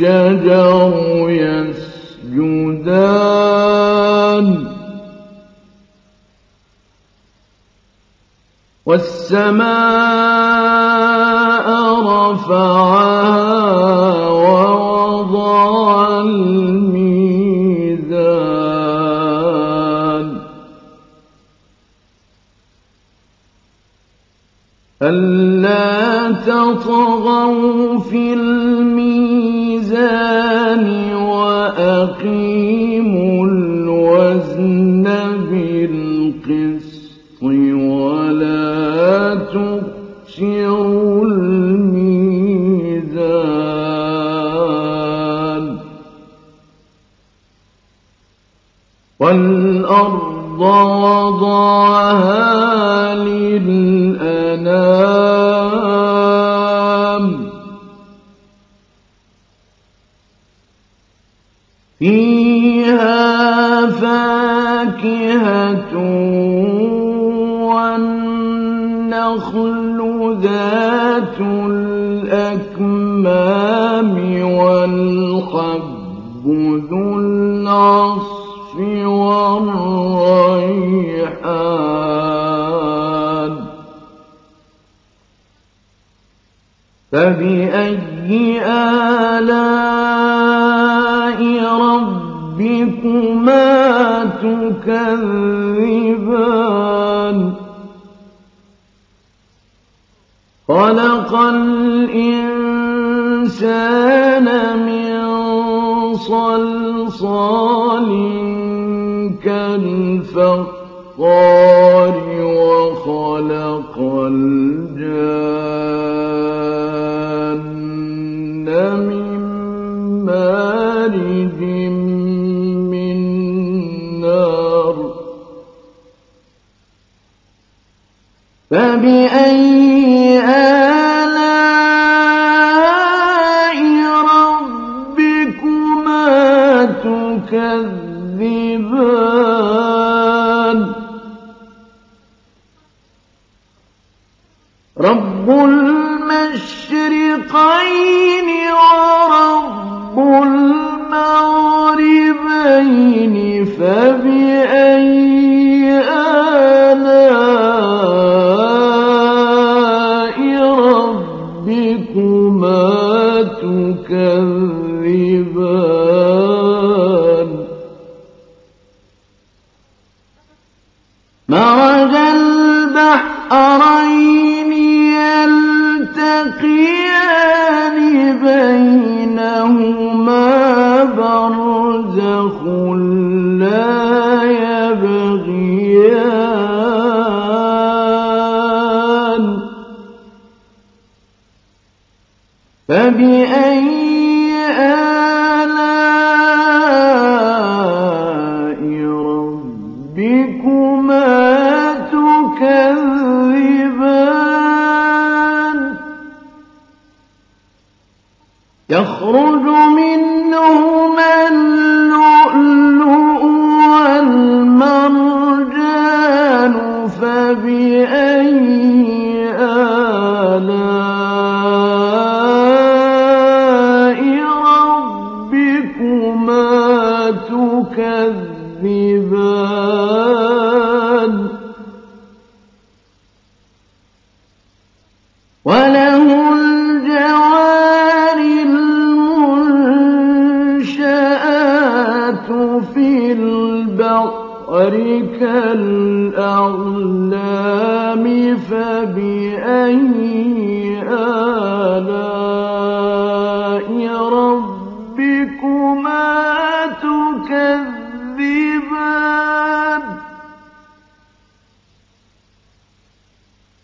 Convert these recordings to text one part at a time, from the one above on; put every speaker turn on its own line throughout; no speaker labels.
والشجر يسجدان والسماء رفعها والأرض وضعها للأنام. فيها فاكهة والنخل ذات الأكمام والحب ذو العصف والريحان فبأي آلاء ربكما تكذبان؟ خلق الإنسان من صلصال كالفخار وخلق الجان المغربين فبأي فبأي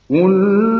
كل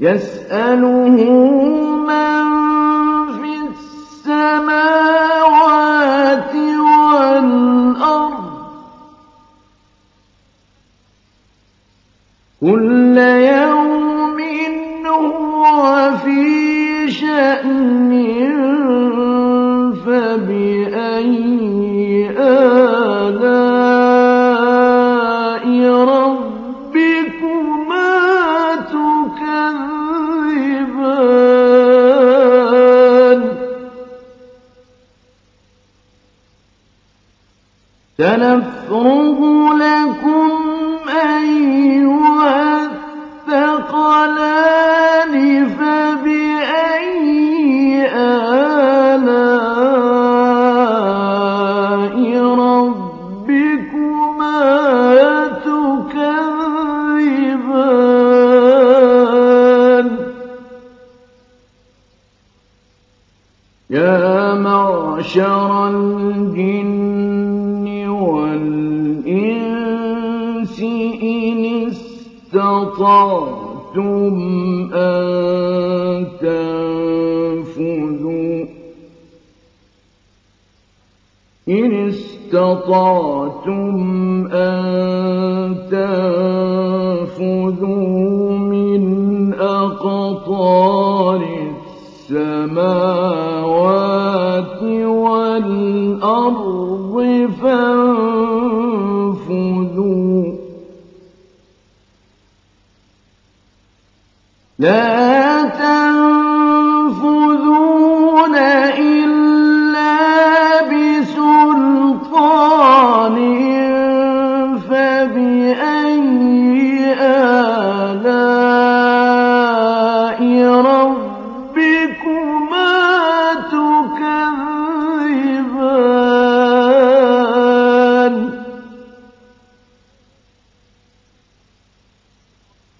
يسأله من في السماوات والأرض. كل سنفرغ لكم أيها الثقلان فبأي آلاء ربكما تكذبان؟ يا معشر الجن استطعتم أن تنفذوا. إن استطعتم أن تنفذوا من أقطار السماوات والأرض فانفذوا. Yeah.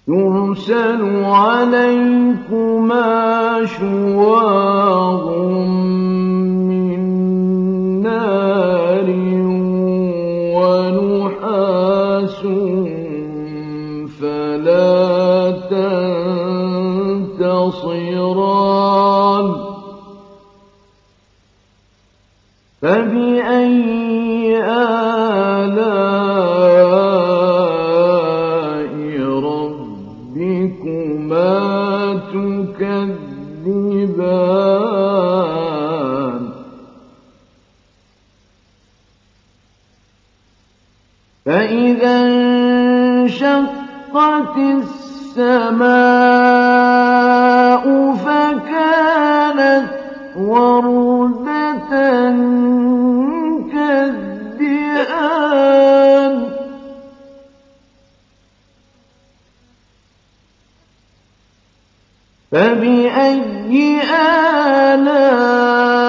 يرسل عليكما شواظ فإذا انشقت السماء فكانت وردة كالدهان فبأي آلاء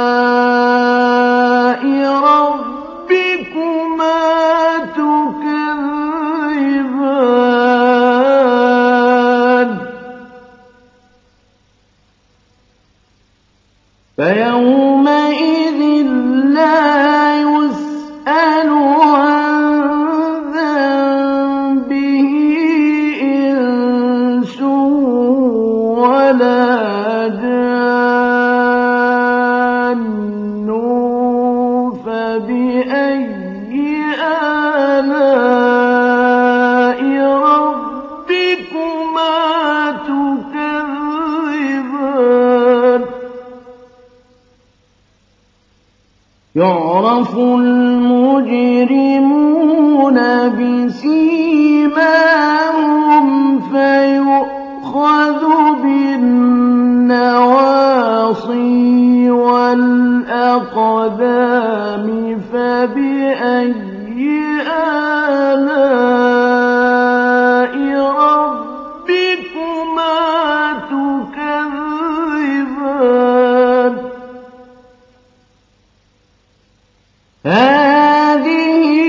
فيومئذ يعرف المجرمون بسيماهم فيؤخذ بالنواصي والأقدام فبأي آلاء هذه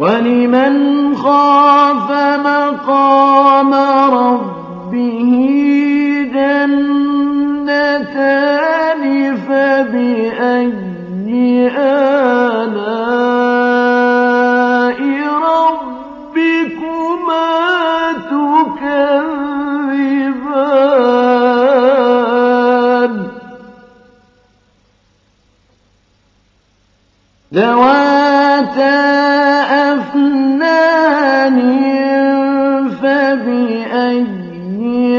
ولمن خاف مقام أفنان فبأي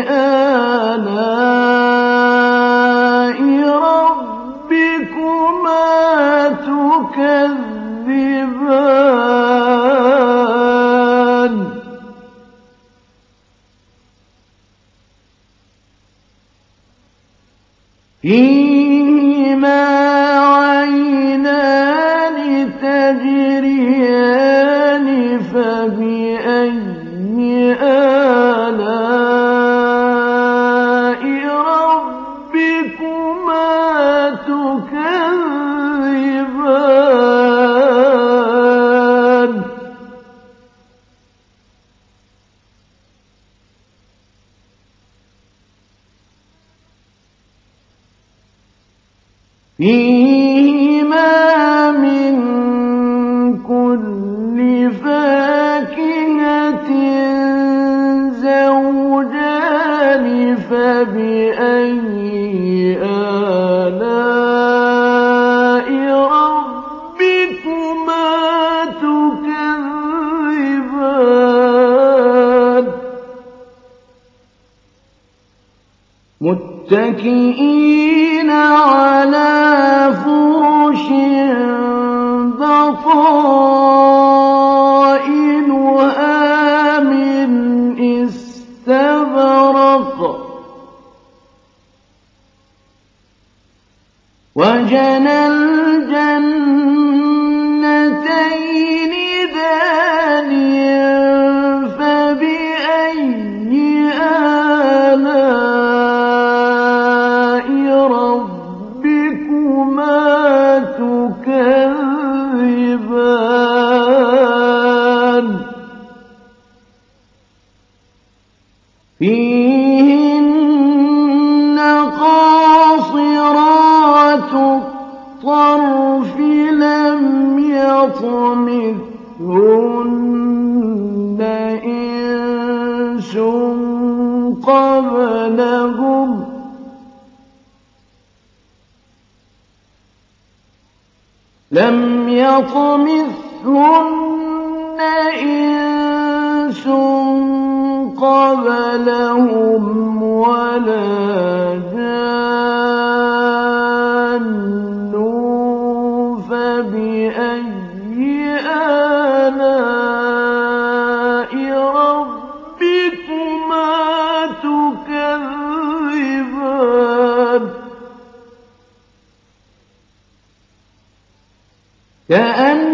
آلاء متكئين على فوق لم يطمثن إنس قبلهم ولا كأن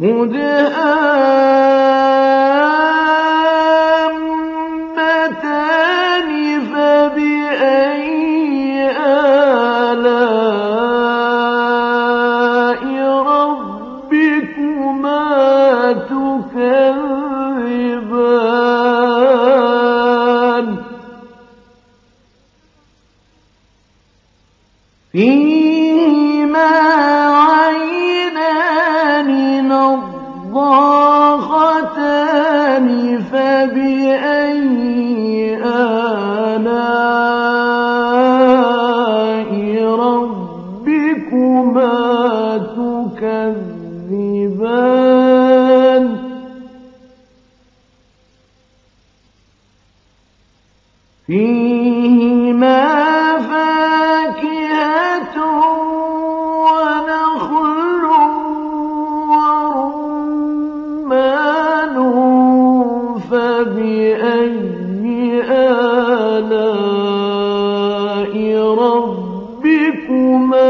مدهامتان ربكما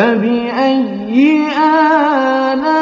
فبأي آلاء